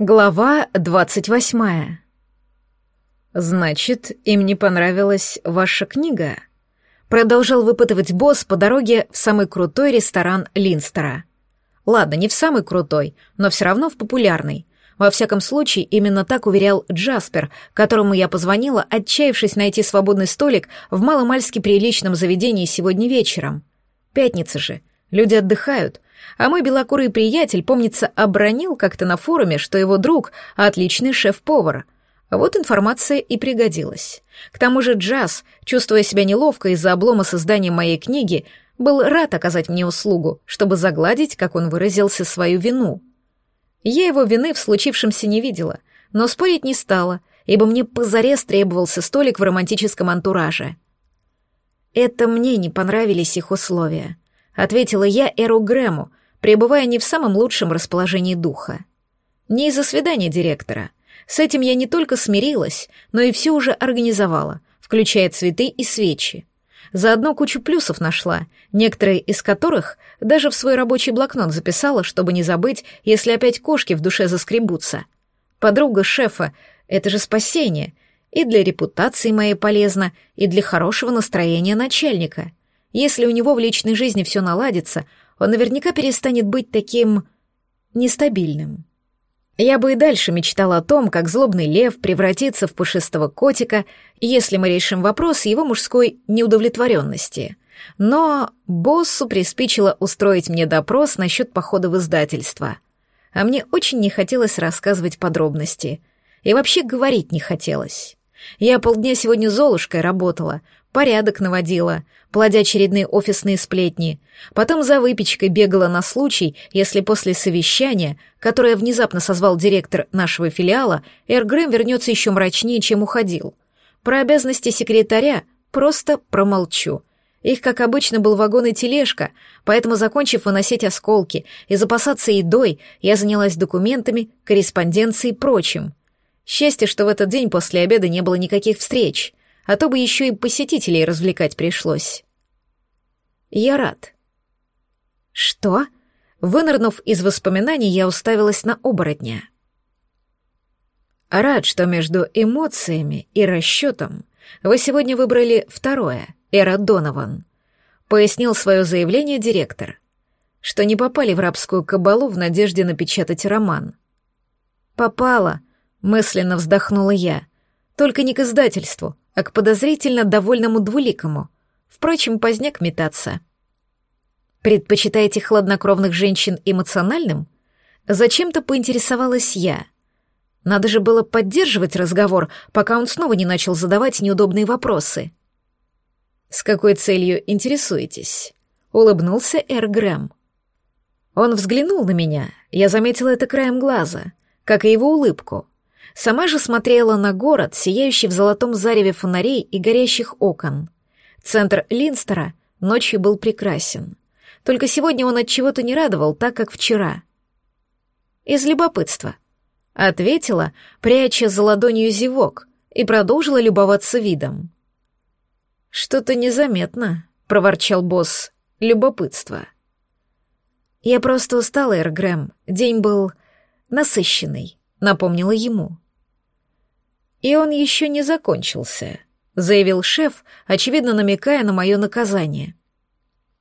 Глава двадцать восьмая. «Значит, им не понравилась ваша книга?» Продолжал выпытывать босс по дороге в самый крутой ресторан Линстера. Ладно, не в самый крутой, но все равно в популярный. Во всяком случае, именно так уверял Джаспер, которому я позвонила, отчаявшись найти свободный столик в маломальски приличном заведении сегодня вечером. Пятница же, люди отдыхают — а мой белокурый приятель, помнится, обронил как-то на форуме, что его друг — отличный шеф-повар. Вот информация и пригодилась. К тому же Джаз, чувствуя себя неловко из-за облома создания моей книги, был рад оказать мне услугу, чтобы загладить, как он выразился, свою вину. Я его вины в случившемся не видела, но спорить не стала, ибо мне позарез требовался столик в романтическом антураже. Это мне не понравились их условия ответила я Эру Грэму, пребывая не в самом лучшем расположении духа. Не из-за свидания директора. С этим я не только смирилась, но и все уже организовала, включая цветы и свечи. Заодно кучу плюсов нашла, некоторые из которых даже в свой рабочий блокнот записала, чтобы не забыть, если опять кошки в душе заскребутся. Подруга шефа — это же спасение, и для репутации моей полезно, и для хорошего настроения начальника — если у него в личной жизни все наладится, он наверняка перестанет быть таким... нестабильным. Я бы и дальше мечтала о том, как злобный лев превратится в пушистого котика, если мы решим вопрос его мужской неудовлетворенности. Но боссу приспичило устроить мне допрос насчет похода в издательство. А мне очень не хотелось рассказывать подробности. И вообще говорить не хотелось. Я полдня сегодня Золушкой работала, порядок наводила, плодя очередные офисные сплетни. Потом за выпечкой бегала на случай, если после совещания, которое внезапно созвал директор нашего филиала, Эр Грэм вернется еще мрачнее, чем уходил. Про обязанности секретаря просто промолчу. Их, как обычно, был вагон и тележка, поэтому, закончив выносить осколки и запасаться едой, я занялась документами, корреспонденцией и прочим. Счастье, что в этот день после обеда не было никаких встреч а то бы еще и посетителей развлекать пришлось. Я рад. Что? Вынырнув из воспоминаний, я уставилась на оборотня. Рад, что между эмоциями и расчетом вы сегодня выбрали второе, Эра Донован, пояснил свое заявление директор, что не попали в рабскую кабалу в надежде напечатать роман. Попала, мысленно вздохнула я, только не к издательству, а к подозрительно довольному двуликому. Впрочем, поздняк метаться. Предпочитаете хладнокровных женщин эмоциональным? Зачем-то поинтересовалась я. Надо же было поддерживать разговор, пока он снова не начал задавать неудобные вопросы. «С какой целью интересуетесь?» — улыбнулся Эр Грэм. Он взглянул на меня, я заметила это краем глаза, как и его улыбку — Сама же смотрела на город, сияющий в золотом зареве фонарей и горящих окон. Центр Линстера ночью был прекрасен. Только сегодня он от чего-то не радовал, так как вчера. Из любопытства. Ответила, пряча за ладонью зевок, и продолжила любоваться видом. «Что-то незаметно», — проворчал босс. «Любопытство». «Я просто устала, Эргрэм. День был насыщенный напомнила ему. «И он еще не закончился», — заявил шеф, очевидно намекая на мое наказание.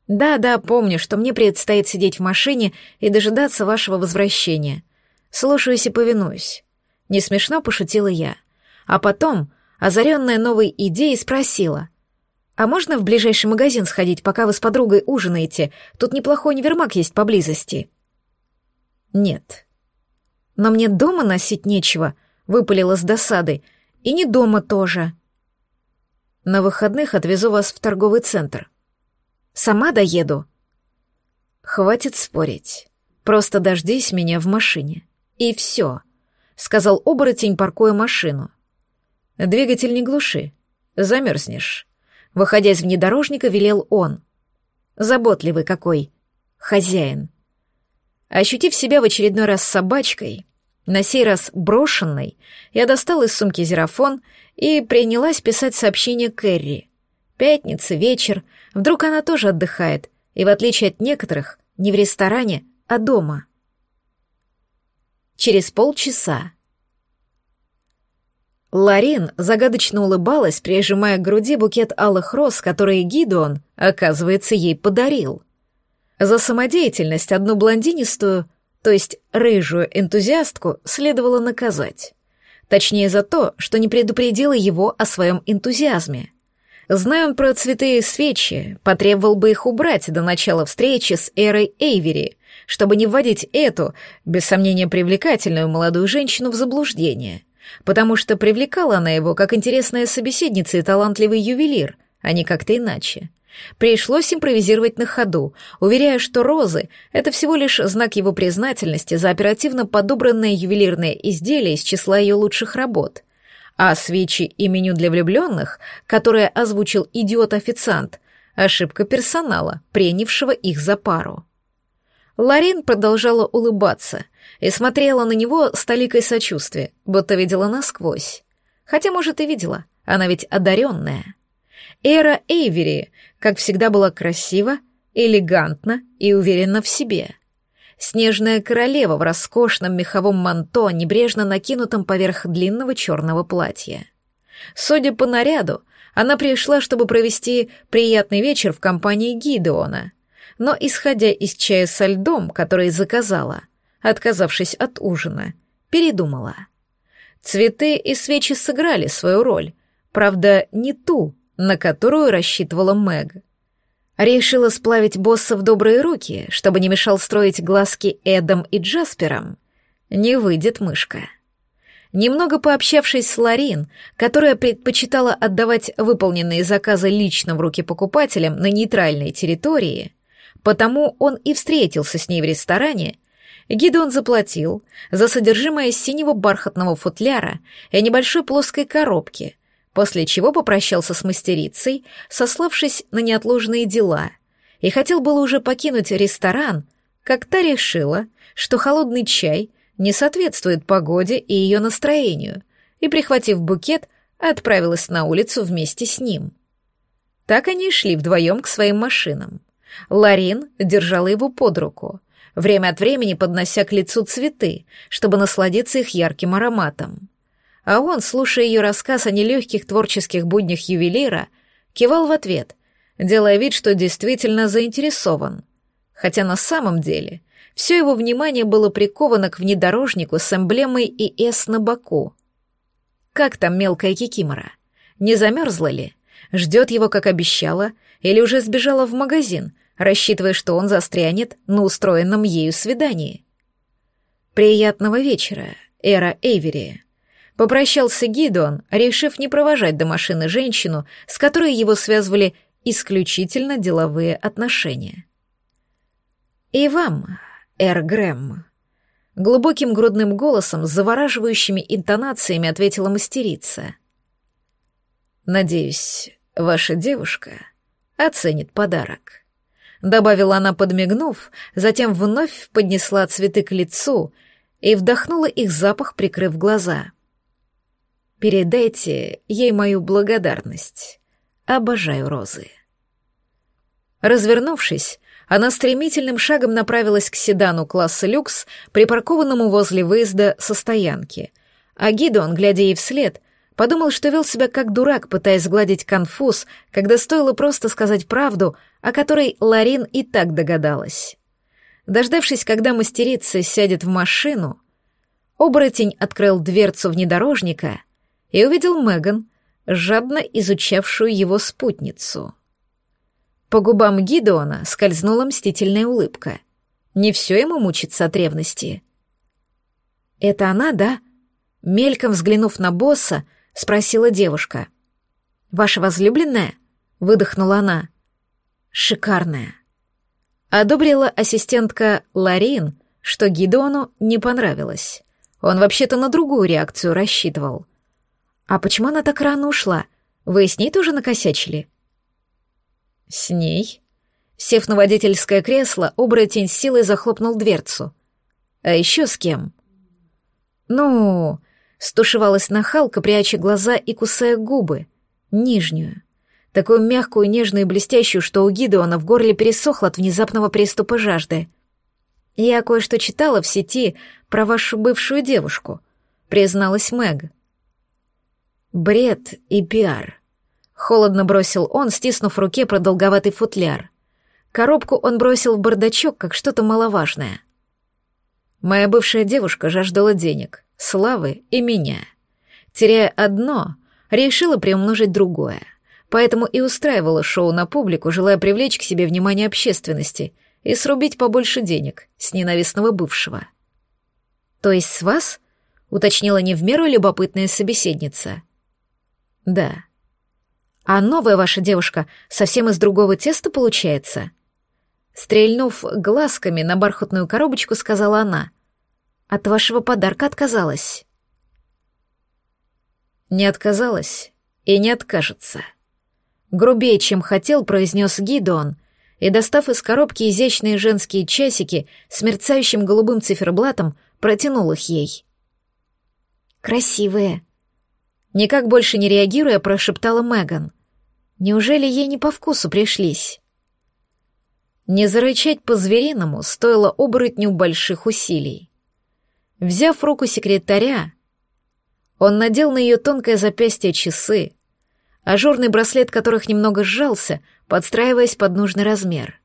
«Да-да, помню, что мне предстоит сидеть в машине и дожидаться вашего возвращения. Слушаюсь и повинуюсь». Не смешно пошутила я. А потом, озаренная новой идеей, спросила. «А можно в ближайший магазин сходить, пока вы с подругой ужинаете? Тут неплохой универмаг есть поблизости». «Нет», но мне дома носить нечего, выпалила с досады. И не дома тоже. На выходных отвезу вас в торговый центр. Сама доеду. Хватит спорить. Просто дождись меня в машине. И все, сказал оборотень, паркуя машину. Двигатель не глуши. Замерзнешь. Выходя из внедорожника, велел он. Заботливый какой. Хозяин. Ощутив себя в очередной раз собачкой, на сей раз брошенной, я достала из сумки зерафон и принялась писать сообщение Кэрри. Пятница, вечер, вдруг она тоже отдыхает, и в отличие от некоторых, не в ресторане, а дома. через полчаса. Ларин загадочно улыбалась, прижимая к груди букет алых роз, который Гидеон, оказывается, ей подарил. За самодеятельность одну блондинистую, то есть рыжую энтузиастку, следовало наказать. Точнее, за то, что не предупредила его о своем энтузиазме. Зная он про цветы и свечи, потребовал бы их убрать до начала встречи с Эрой Эйвери, чтобы не вводить эту, без сомнения привлекательную молодую женщину в заблуждение, потому что привлекала она его как интересная собеседница и талантливый ювелир, а не как-то иначе. Пришлось импровизировать на ходу, уверяя, что розы — это всего лишь знак его признательности за оперативно подобранное ювелирное изделие из числа ее лучших работ. А свечи и меню для влюбленных, которое озвучил идиот-официант, ошибка персонала, принявшего их за пару. Ларин продолжала улыбаться и смотрела на него с толикой сочувствия, будто видела насквозь. Хотя, может, и видела, она ведь одаренная. Эра Эйвери, как всегда, была красива, элегантна и уверена в себе. Снежная королева в роскошном меховом манто, небрежно накинутом поверх длинного черного платья. Судя по наряду, она пришла, чтобы провести приятный вечер в компании Гидеона, но, исходя из чая со льдом, который заказала, отказавшись от ужина, передумала. Цветы и свечи сыграли свою роль, правда, не ту, на которую рассчитывала Мэг. Решила сплавить босса в добрые руки, чтобы не мешал строить глазки Эдом и Джаспером. Не выйдет мышка. Немного пообщавшись с Ларин, которая предпочитала отдавать выполненные заказы лично в руки покупателям на нейтральной территории, потому он и встретился с ней в ресторане, Гидеон заплатил за содержимое синего бархатного футляра и небольшой плоской коробки — после чего попрощался с мастерицей, сославшись на неотложные дела, и хотел было уже покинуть ресторан, как та решила, что холодный чай не соответствует погоде и ее настроению, и, прихватив букет, отправилась на улицу вместе с ним. Так они шли вдвоем к своим машинам. Ларин держала его под руку, время от времени поднося к лицу цветы, чтобы насладиться их ярким ароматом а он, слушая ее рассказ о нелегких творческих буднях ювелира, кивал в ответ, делая вид, что действительно заинтересован. Хотя на самом деле все его внимание было приковано к внедорожнику с эмблемой ИС на боку. Как там мелкая кикимора? Не замерзла ли? Ждет его, как обещала, или уже сбежала в магазин, рассчитывая, что он застрянет на устроенном ею свидании? Приятного вечера, Эра Эйвери. Попрощался Гидон, решив не провожать до машины женщину, с которой его связывали исключительно деловые отношения. «И вам, Эр Грэм», — глубоким грудным голосом с завораживающими интонациями ответила мастерица. «Надеюсь, ваша девушка оценит подарок», — добавила она, подмигнув, затем вновь поднесла цветы к лицу и вдохнула их запах, прикрыв глаза — Передайте ей мою благодарность. Обожаю розы. Развернувшись, она стремительным шагом направилась к седану класса люкс, припаркованному возле выезда со стоянки. А Гидон, глядя ей вслед, подумал, что вел себя как дурак, пытаясь сгладить конфуз, когда стоило просто сказать правду, о которой Ларин и так догадалась. Дождавшись, когда мастерица сядет в машину, оборотень открыл дверцу внедорожника и увидел Меган, жадно изучавшую его спутницу. По губам Гидеона скользнула мстительная улыбка. Не все ему мучиться от ревности. «Это она, да?» Мельком взглянув на босса, спросила девушка. «Ваша возлюбленная?» — выдохнула она. «Шикарная». Одобрила ассистентка Ларин, что Гидеону не понравилось. Он вообще-то на другую реакцию рассчитывал — «А почему она так рано ушла? Вы с ней тоже накосячили?» «С ней?» Сев на водительское кресло, оборотень с силой захлопнул дверцу. «А еще с кем?» «Ну...» — стушевалась нахалка, пряча глаза и кусая губы. Нижнюю. Такую мягкую, нежную и блестящую, что у Гидеона в горле пересохло от внезапного приступа жажды. «Я кое-что читала в сети про вашу бывшую девушку», — призналась Мэг. «Бред и пиар», — холодно бросил он, стиснув в руке продолговатый футляр. Коробку он бросил в бардачок, как что-то маловажное. Моя бывшая девушка жаждала денег, славы и меня. Теряя одно, решила приумножить другое. Поэтому и устраивала шоу на публику, желая привлечь к себе внимание общественности и срубить побольше денег с ненавистного бывшего. «То есть с вас?» — уточнила не в меру любопытная собеседница. «Да». «А новая ваша девушка совсем из другого теста получается?» Стрельнув глазками на бархатную коробочку, сказала она. «От вашего подарка отказалась». «Не отказалась и не откажется». Грубее, чем хотел, произнес Гидон, и, достав из коробки изящные женские часики с мерцающим голубым циферблатом, протянул их ей. «Красивые». Никак больше не реагируя, прошептала Меган. «Неужели ей не по вкусу пришлись?» Не зарычать по-звериному стоило оборотню больших усилий. Взяв руку секретаря, он надел на ее тонкое запястье часы, ажурный браслет которых немного сжался, подстраиваясь под нужный размер.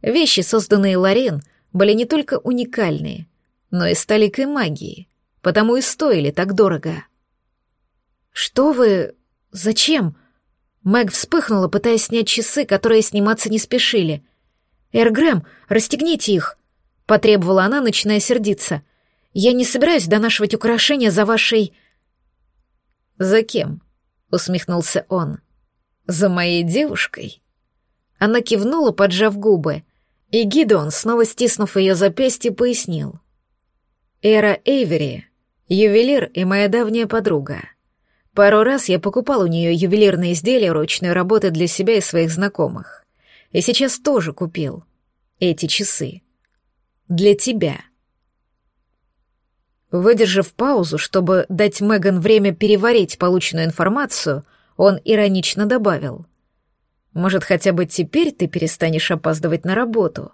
Вещи, созданные Ларен, были не только уникальные, но и с толикой магии, потому и стоили так дорого. «Что вы... Зачем?» Мэг вспыхнула, пытаясь снять часы, которые сниматься не спешили. «Эргрэм, расстегните их!» — потребовала она, начиная сердиться. «Я не собираюсь донашивать украшения за вашей...» «За кем?» — усмехнулся он. «За моей девушкой?» Она кивнула, поджав губы, и Гидон, снова стиснув ее запястье, пояснил. «Эра Эйвери, ювелир и моя давняя подруга. Пару раз я покупал у нее ювелирные изделия ручной работы для себя и своих знакомых. И сейчас тоже купил эти часы. Для тебя». Выдержав паузу, чтобы дать Меган время переварить полученную информацию, он иронично добавил. «Может, хотя бы теперь ты перестанешь опаздывать на работу?»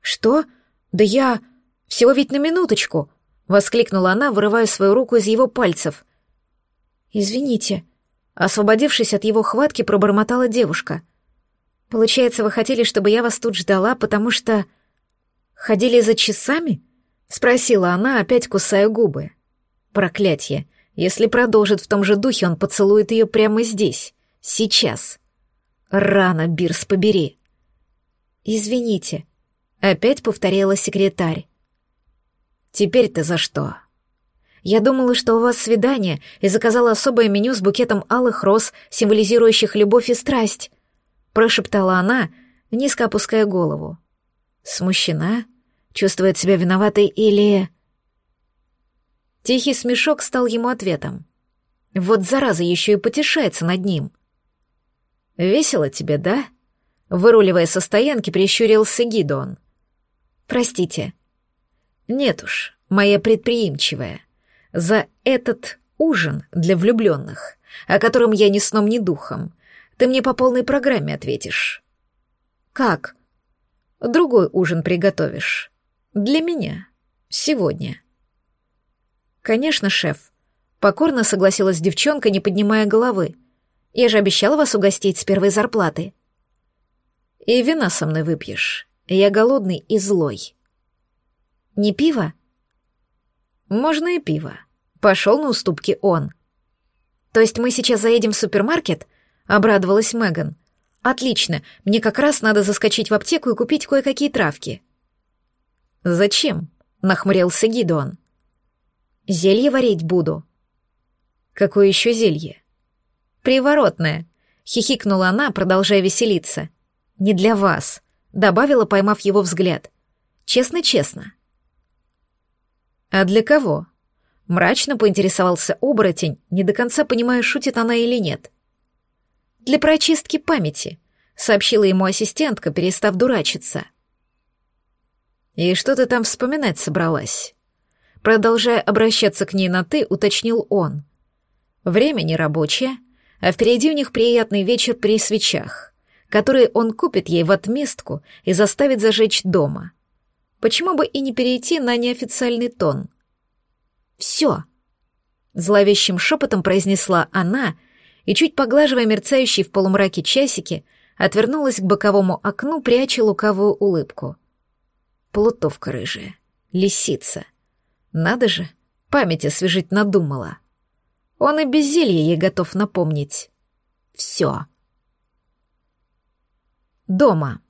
«Что? Да я... Всего ведь на минуточку!» — воскликнула она, вырывая свою руку из его пальцев. «Извините». Освободившись от его хватки, пробормотала девушка. «Получается, вы хотели, чтобы я вас тут ждала, потому что...» «Ходили за часами?» — спросила она, опять кусая губы. Проклятье. Если продолжит в том же духе, он поцелует ее прямо здесь, сейчас. Рано, Бирс, побери. «Извините», — опять повторила секретарь. «Теперь-то за что?» «Я думала, что у вас свидание, и заказала особое меню с букетом алых роз, символизирующих любовь и страсть», — прошептала она, низко опуская голову. Смущена? Чувствует себя виноватой или... Тихий смешок стал ему ответом. Вот зараза еще и потешается над ним. «Весело тебе, да?» Выруливая со стоянки, прищурился Гидон. «Простите». «Нет уж, моя предприимчивая. За этот ужин для влюбленных, о котором я ни сном, ни духом, ты мне по полной программе ответишь». «Как?» «Другой ужин приготовишь. Для меня. Сегодня. Конечно, шеф. Покорно согласилась девчонка, не поднимая головы. Я же обещала вас угостить с первой зарплаты. И вина со мной выпьешь. Я голодный и злой. Не пиво? Можно и пиво. Пошел на уступки он. То есть мы сейчас заедем в супермаркет? Обрадовалась Меган. Отлично, мне как раз надо заскочить в аптеку и купить кое-какие травки. «Зачем?» — нахмурился Гидон. «Зелье варить буду». «Какое еще зелье?» «Приворотное», — хихикнула она, продолжая веселиться. «Не для вас», — добавила, поймав его взгляд. «Честно-честно». «А для кого?» Мрачно поинтересовался оборотень, не до конца понимая, шутит она или нет. «Для прочистки памяти», — сообщила ему ассистентка, перестав дурачиться. «И что ты там вспоминать собралась?» Продолжая обращаться к ней на «ты», уточнил он. Время не рабочее, а впереди у них приятный вечер при свечах, которые он купит ей в отместку и заставит зажечь дома. Почему бы и не перейти на неофициальный тон? «Все», — зловещим шепотом произнесла она и, чуть поглаживая мерцающие в полумраке часики, отвернулась к боковому окну, пряча лукавую улыбку. Плутовка рыжая, лисица. Надо же, память освежить надумала. Он и без зелья ей готов напомнить. Все. Дома.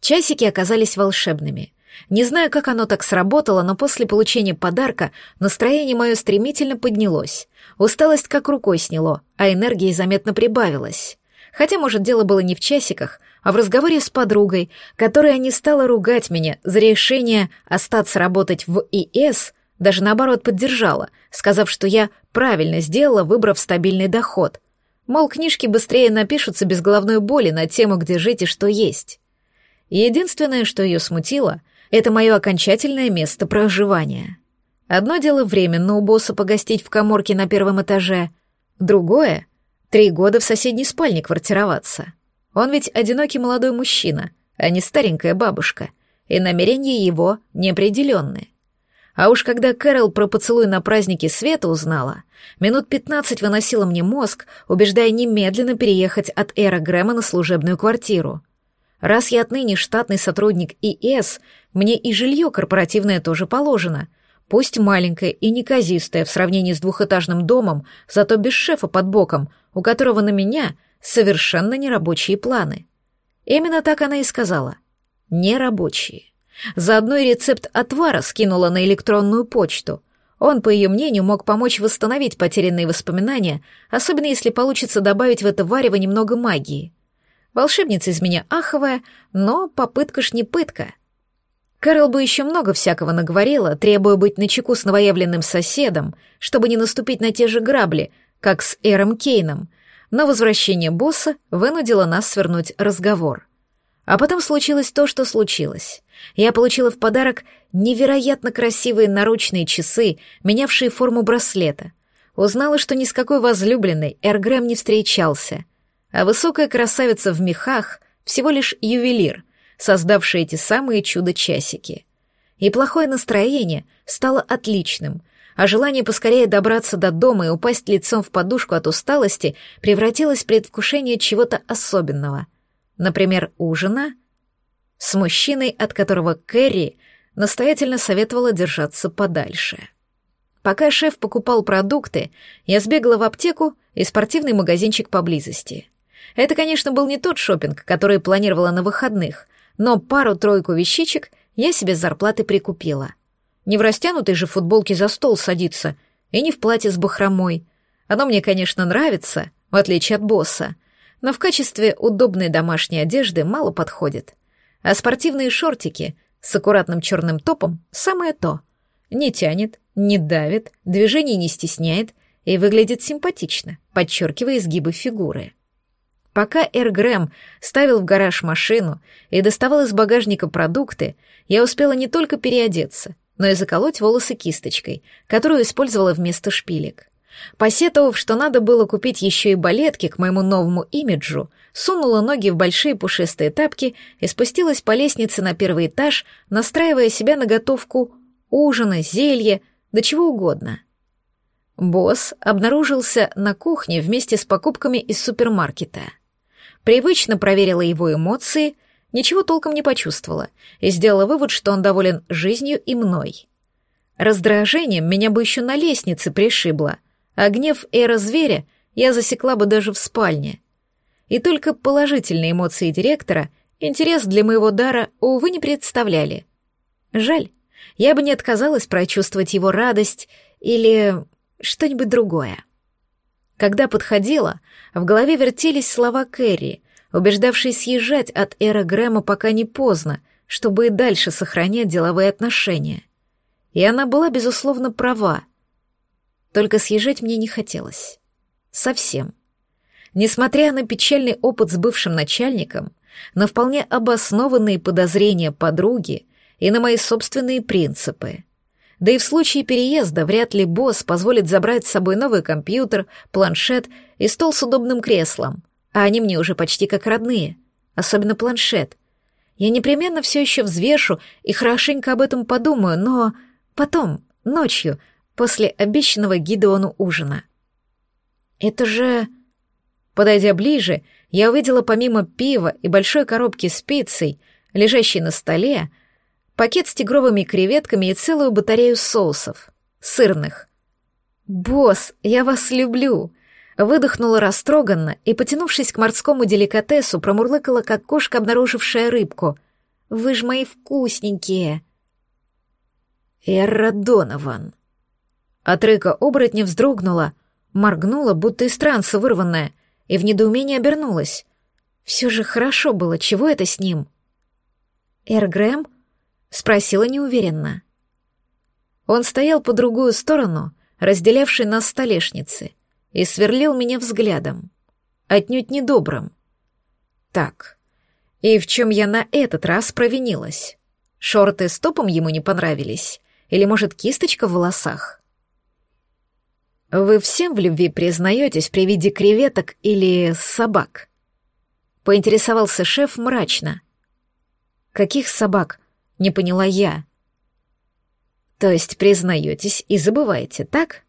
Часики оказались волшебными. Не знаю, как оно так сработало, но после получения подарка настроение мое стремительно поднялось. Усталость как рукой сняло, а энергии заметно прибавилось. Хотя, может, дело было не в часиках, а в разговоре с подругой, которая не стала ругать меня за решение остаться работать в ИС, даже наоборот поддержала, сказав, что я правильно сделала, выбрав стабильный доход. Мол, книжки быстрее напишутся без головной боли на тему, где жить и что есть. Единственное, что ее смутило, это мое окончательное место проживания. Одно дело временно у босса погостить в коморке на первом этаже, другое — три года в соседней спальне квартироваться. Он ведь одинокий молодой мужчина, а не старенькая бабушка, и намерения его неопределенные. А уж когда Кэрол про поцелуй на празднике Света узнала, минут пятнадцать выносила мне мозг, убеждая немедленно переехать от Эра Грэма на служебную квартиру. Раз я отныне штатный сотрудник ИС, мне и жилье корпоративное тоже положено. Пусть маленькое и неказистое в сравнении с двухэтажным домом, зато без шефа под боком, у которого на меня совершенно нерабочие планы. Именно так она и сказала. Нерабочие. Заодно и рецепт отвара скинула на электронную почту. Он, по ее мнению, мог помочь восстановить потерянные воспоминания, особенно если получится добавить в это варево немного магии. Волшебница из меня аховая, но попытка ж не пытка. Кэрол бы еще много всякого наговорила, требуя быть начеку с новоявленным соседом, чтобы не наступить на те же грабли, как с Эром Кейном, но возвращение босса вынудило нас свернуть разговор. А потом случилось то, что случилось. Я получила в подарок невероятно красивые наручные часы, менявшие форму браслета. Узнала, что ни с какой возлюбленной Эргрэм не встречался — а высокая красавица в мехах — всего лишь ювелир, создавший эти самые чудо-часики. И плохое настроение стало отличным, а желание поскорее добраться до дома и упасть лицом в подушку от усталости превратилось в предвкушение чего-то особенного. Например, ужина с мужчиной, от которого Кэрри настоятельно советовала держаться подальше. Пока шеф покупал продукты, я сбегала в аптеку и спортивный магазинчик поблизости — это, конечно, был не тот шопинг, который планировала на выходных, но пару-тройку вещичек я себе с зарплаты прикупила. Не в растянутой же футболке за стол садиться, и не в платье с бахромой. Оно мне, конечно, нравится, в отличие от босса, но в качестве удобной домашней одежды мало подходит. А спортивные шортики с аккуратным черным топом — самое то. Не тянет, не давит, движений не стесняет и выглядит симпатично, подчеркивая изгибы фигуры. Пока Эр Грэм ставил в гараж машину и доставал из багажника продукты, я успела не только переодеться, но и заколоть волосы кисточкой, которую использовала вместо шпилек. Посетовав, что надо было купить еще и балетки к моему новому имиджу, сунула ноги в большие пушистые тапки и спустилась по лестнице на первый этаж, настраивая себя на готовку ужина, зелья, да чего угодно. Босс обнаружился на кухне вместе с покупками из супермаркета — Привычно проверила его эмоции, ничего толком не почувствовала и сделала вывод, что он доволен жизнью и мной. Раздражением меня бы еще на лестнице пришибло, а гнев эра зверя я засекла бы даже в спальне. И только положительные эмоции директора интерес для моего дара, увы, не представляли. Жаль, я бы не отказалась прочувствовать его радость или что-нибудь другое. Когда подходила, в голове вертелись слова Кэрри, убеждавшие съезжать от Эра Грэма пока не поздно, чтобы и дальше сохранять деловые отношения. И она была, безусловно, права. Только съезжать мне не хотелось. Совсем. Несмотря на печальный опыт с бывшим начальником, на вполне обоснованные подозрения подруги и на мои собственные принципы — да и в случае переезда вряд ли босс позволит забрать с собой новый компьютер, планшет и стол с удобным креслом, а они мне уже почти как родные, особенно планшет. Я непременно все еще взвешу и хорошенько об этом подумаю, но потом, ночью, после обещанного Гидеону ужина. Это же... Подойдя ближе, я увидела помимо пива и большой коробки с пиццей, лежащей на столе, пакет с тигровыми креветками и целую батарею соусов, сырных. «Босс, я вас люблю!» Выдохнула растроганно и, потянувшись к морскому деликатесу, промурлыкала, как кошка, обнаружившая рыбку. «Вы ж мои вкусненькие!» «Эрра Донован!» От рыка оборотня вздрогнула, моргнула, будто из транса вырванная, и в недоумении обернулась. Все же хорошо было, чего это с ним? «Эр Грэм?» — спросила неуверенно. Он стоял по другую сторону, разделявший нас столешницы, и сверлил меня взглядом, отнюдь недобрым. Так, и в чем я на этот раз провинилась? Шорты с топом ему не понравились? Или, может, кисточка в волосах? Вы всем в любви признаетесь при виде креветок или собак? Поинтересовался шеф мрачно. Каких собак? Не поняла я. То есть признаетесь и забываете, так?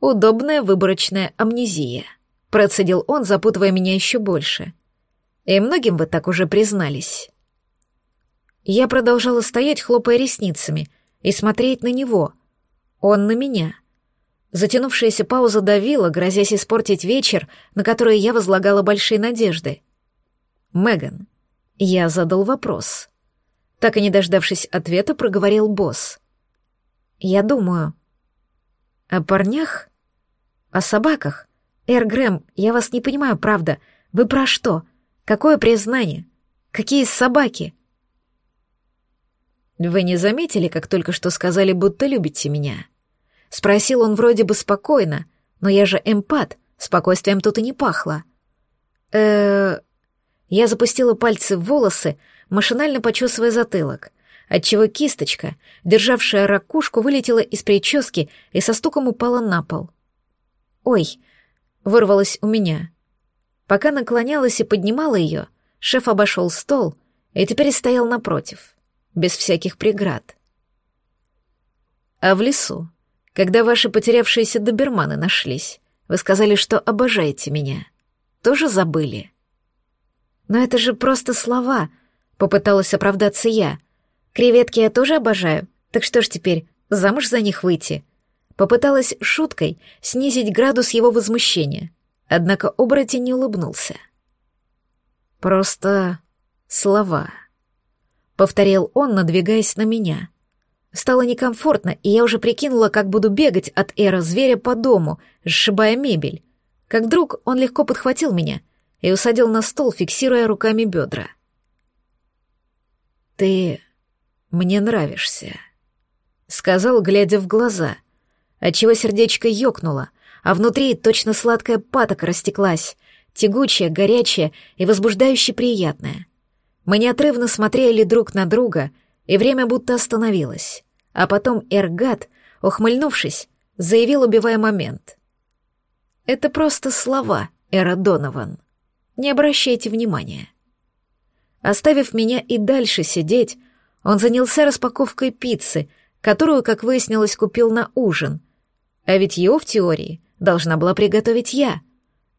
Удобная выборочная амнезия. Процедил он, запутывая меня еще больше. И многим вы так уже признались. Я продолжала стоять, хлопая ресницами, и смотреть на него. Он на меня. Затянувшаяся пауза давила, грозясь испортить вечер, на который я возлагала большие надежды. «Меган, я задал вопрос». Так и не дождавшись ответа, проговорил босс. Я думаю. О парнях? О собаках? Эр Грэм, я вас не понимаю, правда. Вы про что? Какое признание? Какие собаки? Вы не заметили, как только что сказали, будто любите меня? Спросил он вроде бы спокойно, но я же эмпат, спокойствием тут и не пахло. э Я запустила пальцы в волосы, машинально почесывая затылок отчего кисточка, державшая ракушку, вылетела из прически и со стуком упала на пол. «Ой!» — вырвалось у меня. Пока наклонялась и поднимала ее, шеф обошел стол и теперь стоял напротив, без всяких преград. «А в лесу, когда ваши потерявшиеся доберманы нашлись, вы сказали, что обожаете меня. Тоже забыли?» «Но это же просто слова», — попыталась оправдаться я — Креветки я тоже обожаю, так что ж теперь, замуж за них выйти?» Попыталась шуткой снизить градус его возмущения, однако оборотень не улыбнулся. «Просто слова», — повторил он, надвигаясь на меня. Стало некомфортно, и я уже прикинула, как буду бегать от эра зверя по дому, сшибая мебель. Как вдруг он легко подхватил меня и усадил на стол, фиксируя руками бедра. «Ты мне нравишься», — сказал, глядя в глаза, отчего сердечко ёкнуло, а внутри точно сладкая патока растеклась, тягучая, горячая и возбуждающе приятная. Мы неотрывно смотрели друг на друга, и время будто остановилось. А потом Эргат, ухмыльнувшись, заявил, убивая момент. «Это просто слова, Эра Донован. Не обращайте внимания». Оставив меня и дальше сидеть, он занялся распаковкой пиццы, которую, как выяснилось, купил на ужин. А ведь его в теории должна была приготовить я.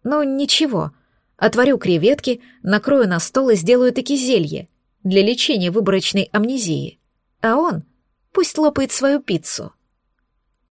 Но ничего, отварю креветки, накрою на стол и сделаю таки зелье для лечения выборочной амнезии. А он пусть лопает свою пиццу.